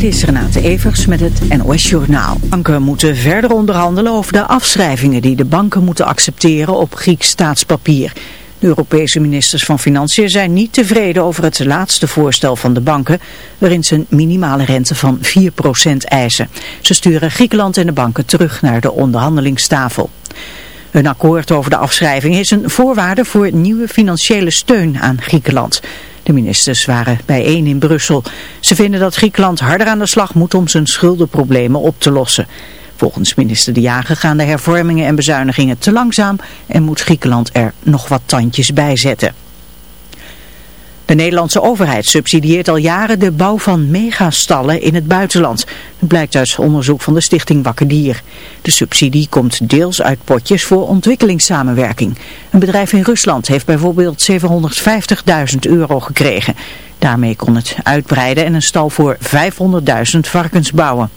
Dit is Renate Evers met het NOS Journaal. Banken moeten verder onderhandelen over de afschrijvingen die de banken moeten accepteren op Grieks staatspapier. De Europese ministers van Financiën zijn niet tevreden over het laatste voorstel van de banken, waarin ze een minimale rente van 4% eisen. Ze sturen Griekenland en de banken terug naar de onderhandelingstafel. Een akkoord over de afschrijving is een voorwaarde voor nieuwe financiële steun aan Griekenland. De ministers waren bijeen in Brussel. Ze vinden dat Griekenland harder aan de slag moet om zijn schuldenproblemen op te lossen. Volgens minister De Jager gaan de hervormingen en bezuinigingen te langzaam en moet Griekenland er nog wat tandjes bij zetten. De Nederlandse overheid subsidieert al jaren de bouw van megastallen in het buitenland. Dat blijkt uit onderzoek van de stichting Wakker Dier. De subsidie komt deels uit potjes voor ontwikkelingssamenwerking. Een bedrijf in Rusland heeft bijvoorbeeld 750.000 euro gekregen. Daarmee kon het uitbreiden en een stal voor 500.000 varkens bouwen.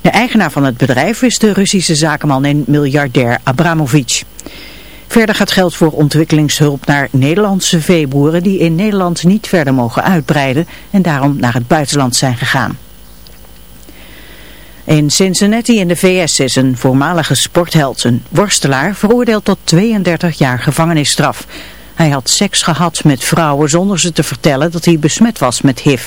De eigenaar van het bedrijf is de Russische zakenman en miljardair Abramovic. Verder gaat geld voor ontwikkelingshulp naar Nederlandse veeboeren die in Nederland niet verder mogen uitbreiden en daarom naar het buitenland zijn gegaan. In Cincinnati in de VS is een voormalige sportheld, een worstelaar, veroordeeld tot 32 jaar gevangenisstraf. Hij had seks gehad met vrouwen zonder ze te vertellen dat hij besmet was met HIV.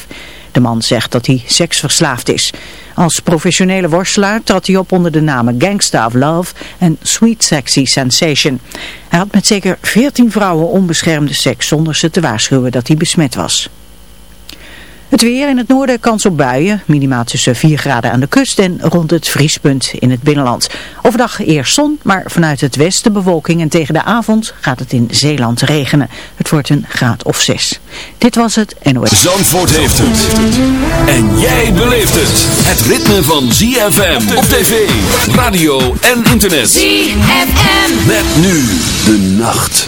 De man zegt dat hij seksverslaafd is. Als professionele worstelaar trad hij op onder de namen Gangsta of Love en Sweet Sexy Sensation. Hij had met zeker 14 vrouwen onbeschermde seks zonder ze te waarschuwen dat hij besmet was. Het weer in het noorden kans op buien, minimaal tussen 4 graden aan de kust en rond het vriespunt in het binnenland. Overdag eerst zon, maar vanuit het westen bewolking en tegen de avond gaat het in Zeeland regenen. Het wordt een graad of 6. Dit was het NOS. Zandvoort heeft het. En jij beleeft het. Het ritme van ZFM op tv, radio en internet. ZFM. Met nu de nacht.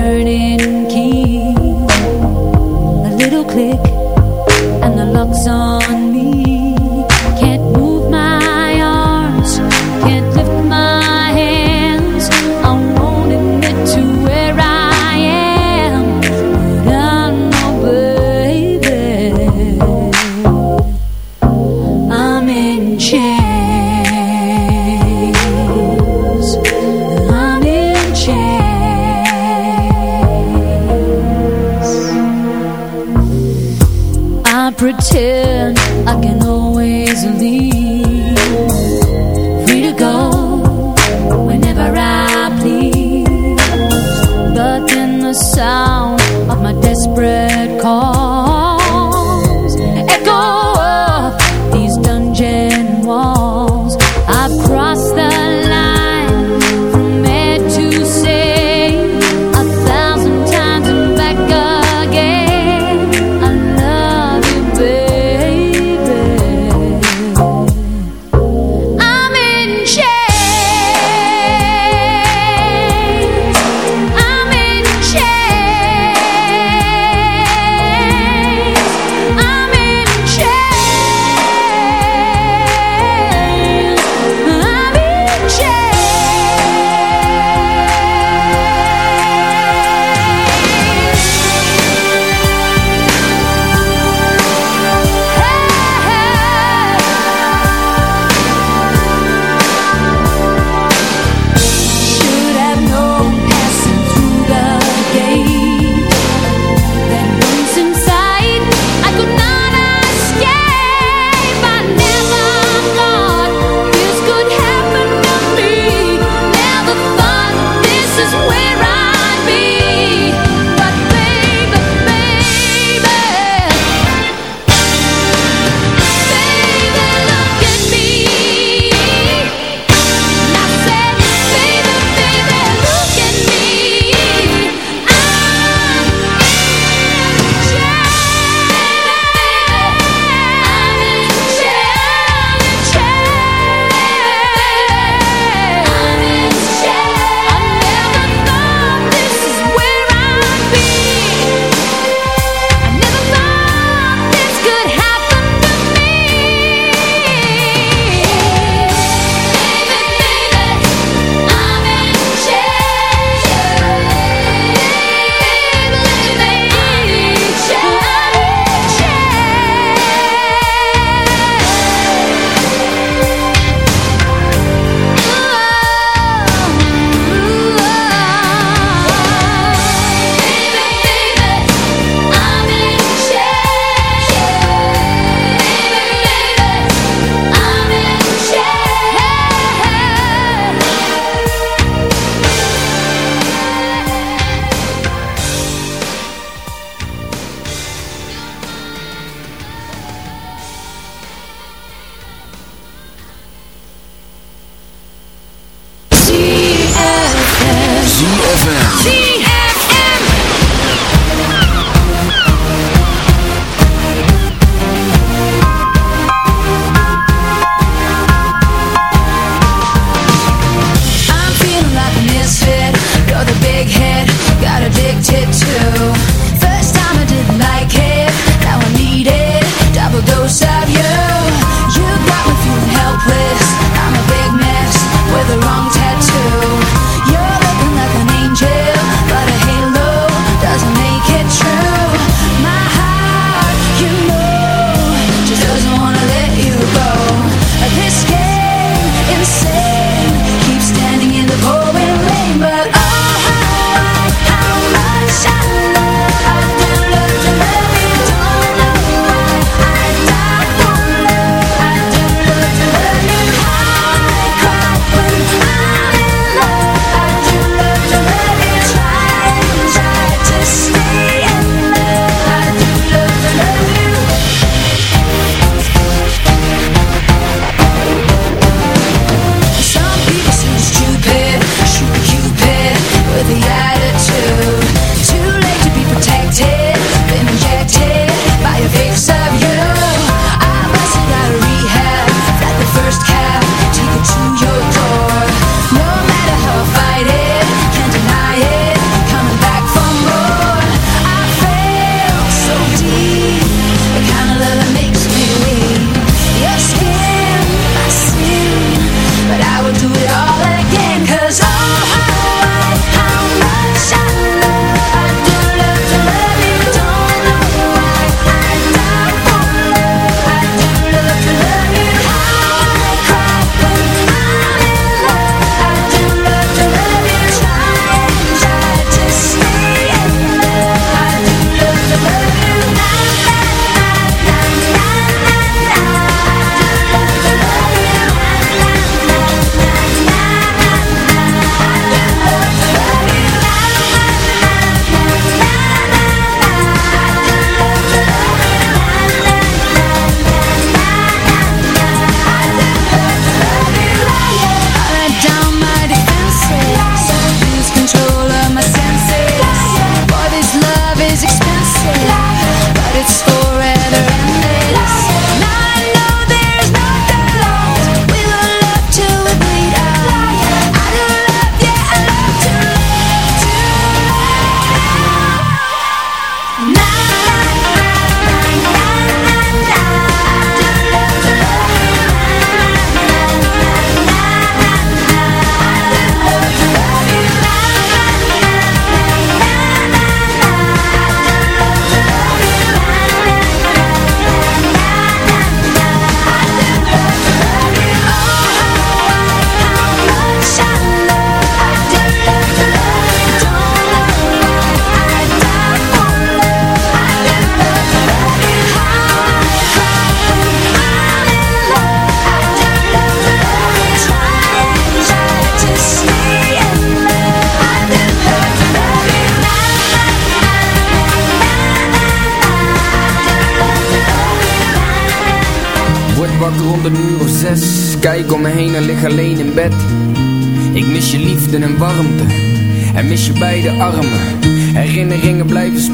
turning key, a little click.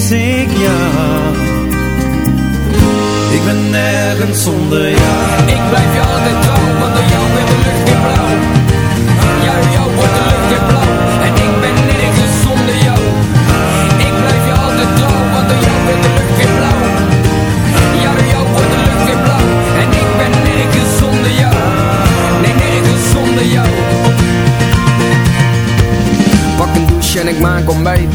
mis ik. Ik ben nergens zonder jou. Ik blijf jou altijd trouw, want door jou werd de lucht weer blauw. Ja, door jou wordt de lucht in blauw. En ik ben nergens zonder jou. Ik blijf jou altijd trouw, want door jou werd de lucht in blauw. Ja, door jou wordt de lucht in blauw. En ik ben nergens zonder jou. Nee, nergens zonder jou. Pak een douche en ik maak ontbijt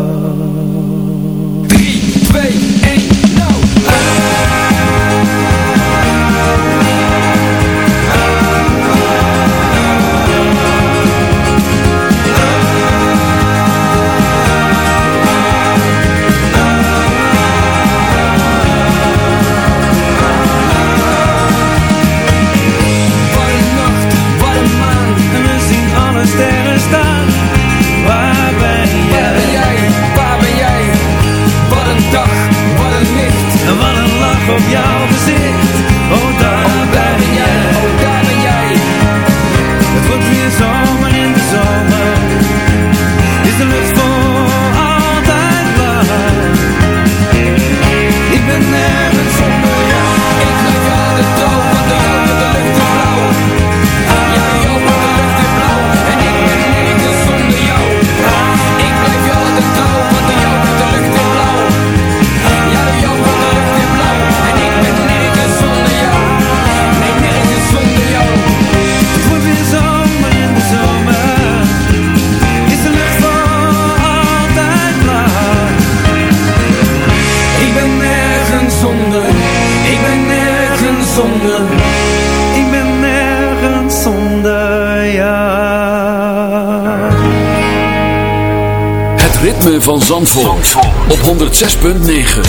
Zandvoort, op 106.9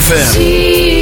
FM.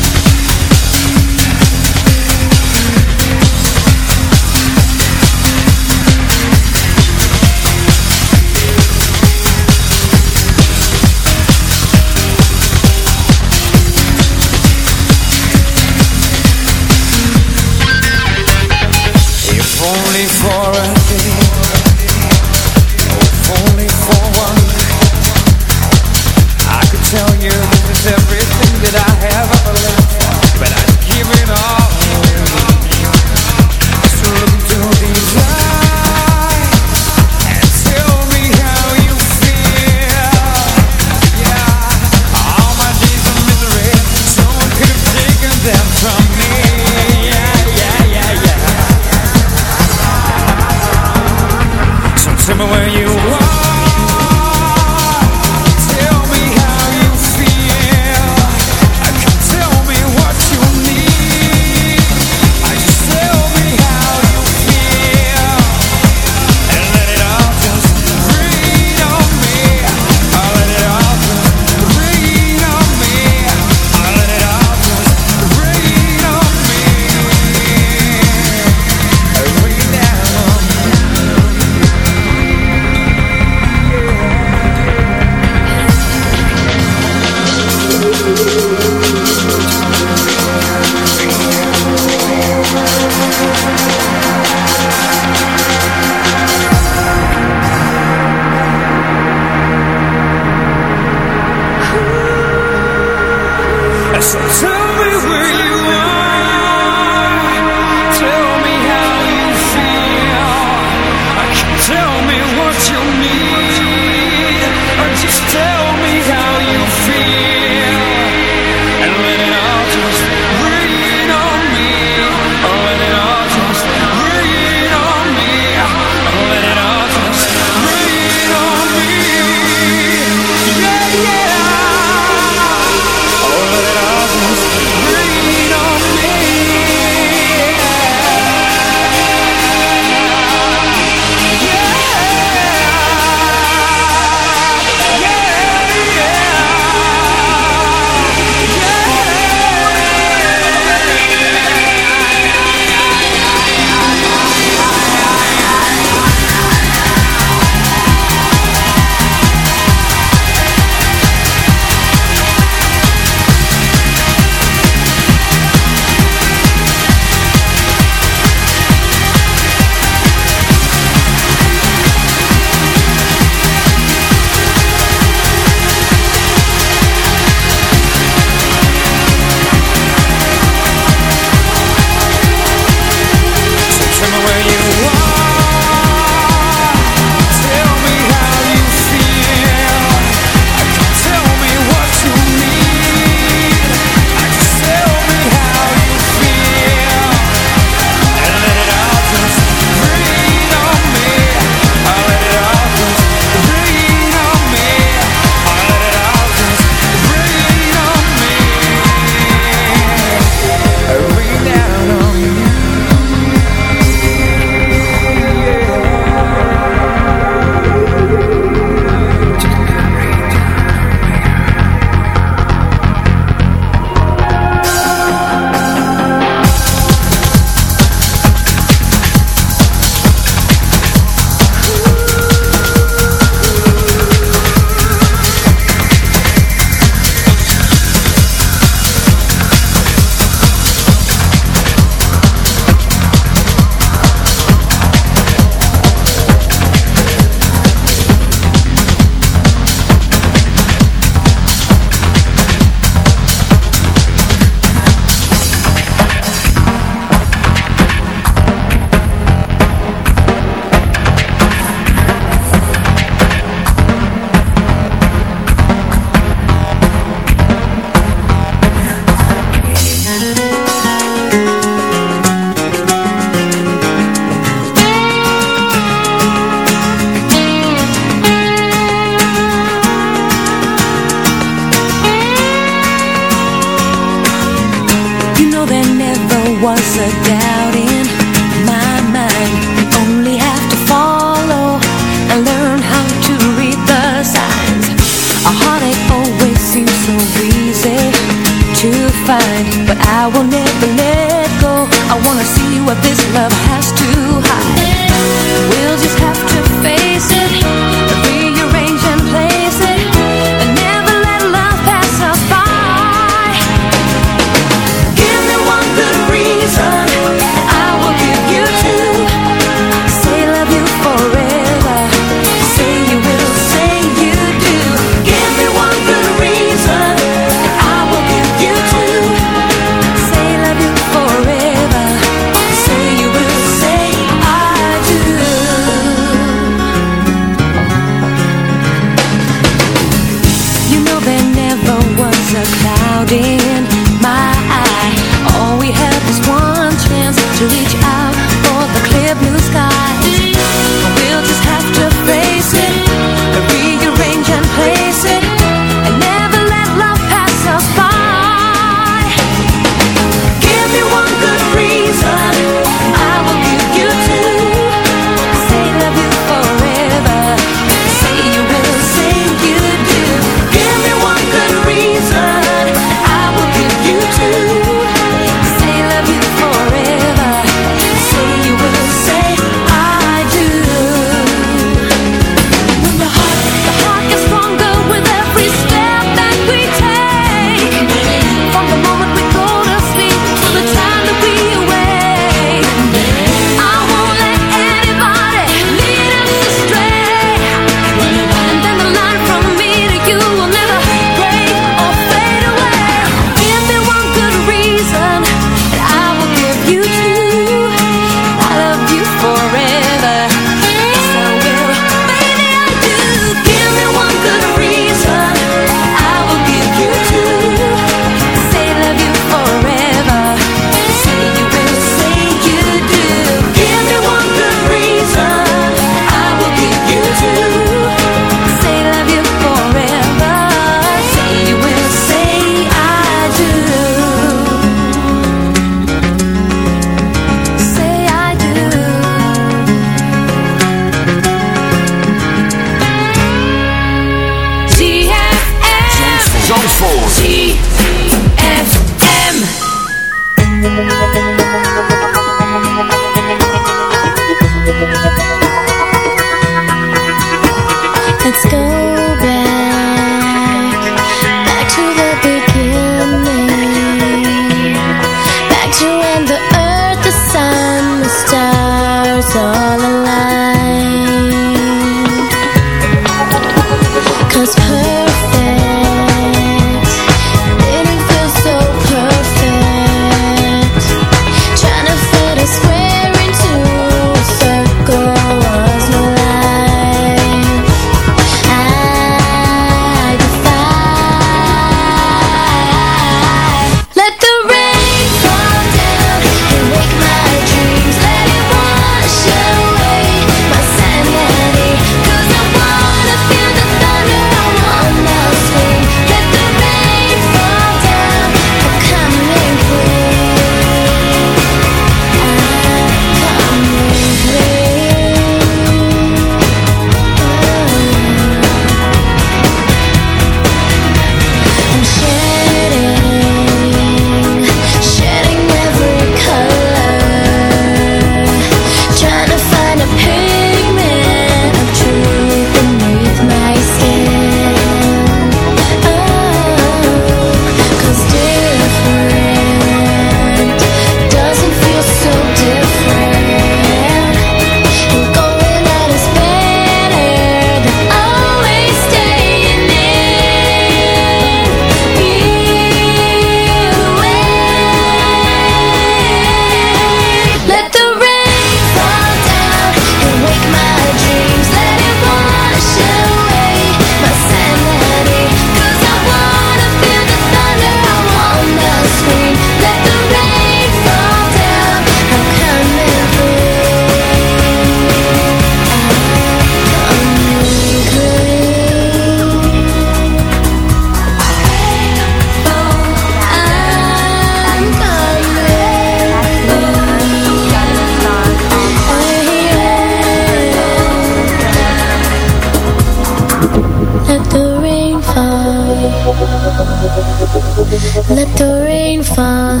Let the rain fall.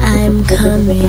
I'm coming.